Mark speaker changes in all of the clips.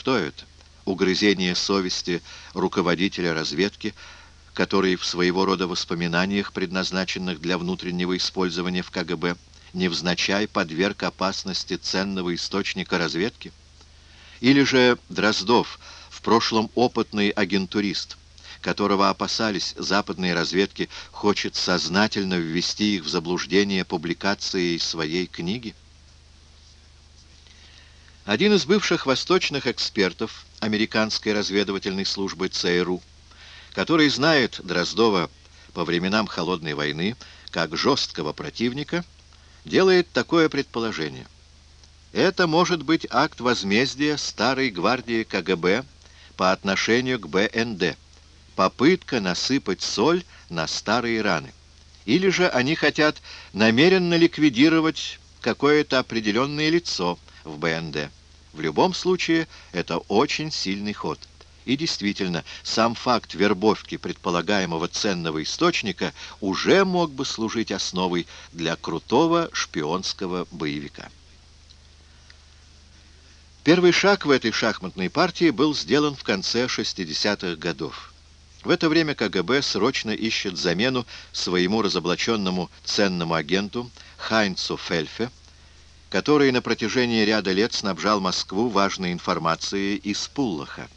Speaker 1: Что это? Угрызение совести руководителя разведки, который в своего рода воспоминаниях, предназначенных для внутреннего использования в КГБ, невзначай подверг опасности ценного источника разведки? Или же Дроздов, в прошлом опытный агентурист, которого опасались западные разведки, хочет сознательно ввести их в заблуждение публикацией своей книги? Один из бывших восточных экспертов американской разведывательной службы ЦРУ, который знает Дроздова по временам Холодной войны как жесткого противника, делает такое предположение. Это может быть акт возмездия старой гвардии КГБ по отношению к БНД, попытка насыпать соль на старые раны. Или же они хотят намеренно ликвидировать какое-то определенное лицо в БНД. В любом случае, это очень сильный ход. И действительно, сам факт вербовки предполагаемого ценного источника уже мог бы служить основой для крутого шпионского боевика. Первый шаг в этой шахматной партии был сделан в конце 60-х годов. В это время КГБ срочно ищет замену своему разоблаченному ценному агенту Хайнцу Фельфе, который на протяжении ряда лет снабжал Москву важной информацией из Пуллаха.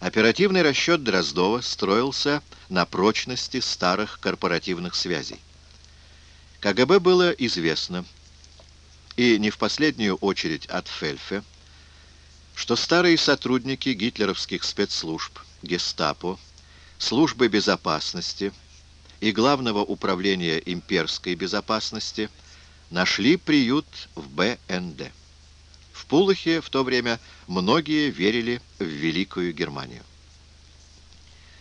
Speaker 1: Оперативный расчет Дроздова строился на прочности старых корпоративных связей. КГБ было известно, и не в последнюю очередь от Фельфе, что старые сотрудники гитлеровских спецслужб, гестапо, службы безопасности и Главного управления имперской безопасности нашли приют в БНД. В Пулахе в то время многие верили в Великую Германию.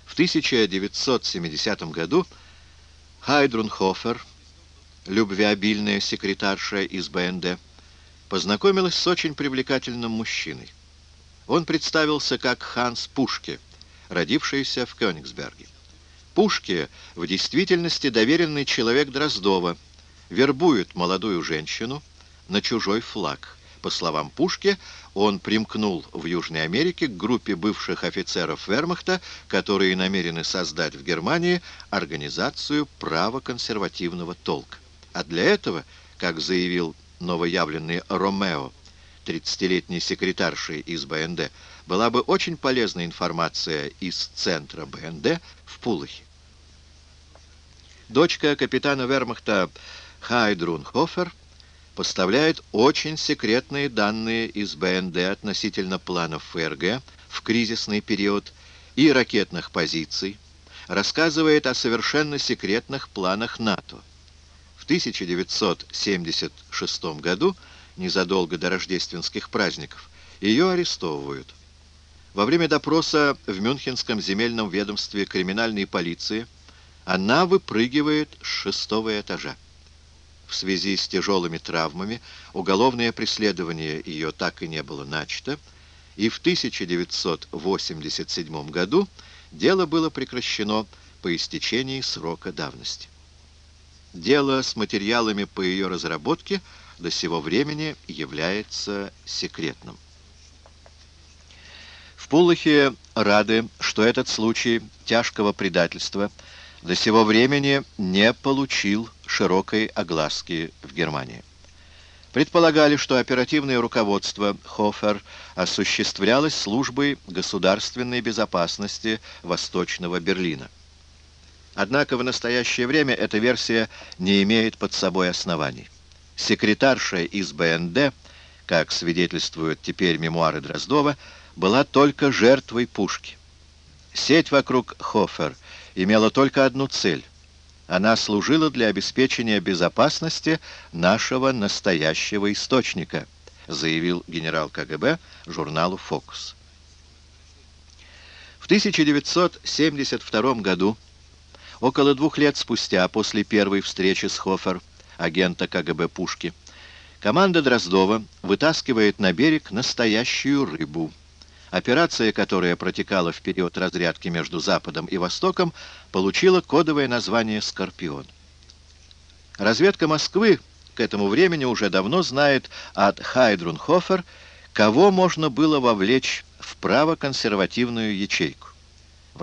Speaker 1: В 1970 году Хайдрунхофер, любвеобильная секретарша из БНД, познакомилась с очень привлекательным мужчиной. Он представился как Ханс Пушке, родившийся в Кёнигсберге. Пушке в действительности доверенный человек Дроздова, вербует молодую женщину на чужой флаг – по словам Пушки, он примкнул в Южной Америке к группе бывших офицеров вермахта, которые намерены создать в Германии организацию правоконсервативного толка. А для этого, как заявил новоявленный Ромео, 30-летней секретаршей из БНД, была бы очень полезна информация из центра БНД в Пулахе. Дочка капитана вермахта Хайдрун Хофер – поставляет очень секретные данные из БНД относительно планов ФРГ в кризисный период и ракетных позиций, рассказывает о совершенно секретных планах НАТО. В 1976 году, незадолго до рождественских праздников, ее арестовывают. Во время допроса в Мюнхенском земельном ведомстве криминальной полиции она выпрыгивает с шестого этажа в связи с тяжелыми травмами, уголовное преследование ее так и не было начато, и в 1987 году дело было прекращено по истечении срока давности. Дело с материалами по ее разработке до сего времени является секретным. В Пулахе рады, что этот случай тяжкого предательства до сего времени не получил широкой огласки в Германии. Предполагали, что оперативное руководство Хофер осуществлялось службой государственной безопасности Восточного Берлина. Однако в настоящее время эта версия не имеет под собой оснований. Секретарша из БНД, как свидетельствуют теперь мемуары Дроздова, была только жертвой пушки. Сеть вокруг Хофер имела только одну цель — она служила для обеспечения безопасности нашего настоящего источника, заявил генерал КГБ журналу «Фокус». В 1972 году, около двух лет спустя после первой встречи с Хофер, агента КГБ Пушки, команда Дроздова вытаскивает на берег настоящую рыбу – Операция, которая протекала в период разрядки между Западом и Востоком, получила кодовое название «Скорпион». Разведка Москвы к этому времени уже давно знает от Хайдрунхофер, кого можно было вовлечь в правоконсервативную ячейку.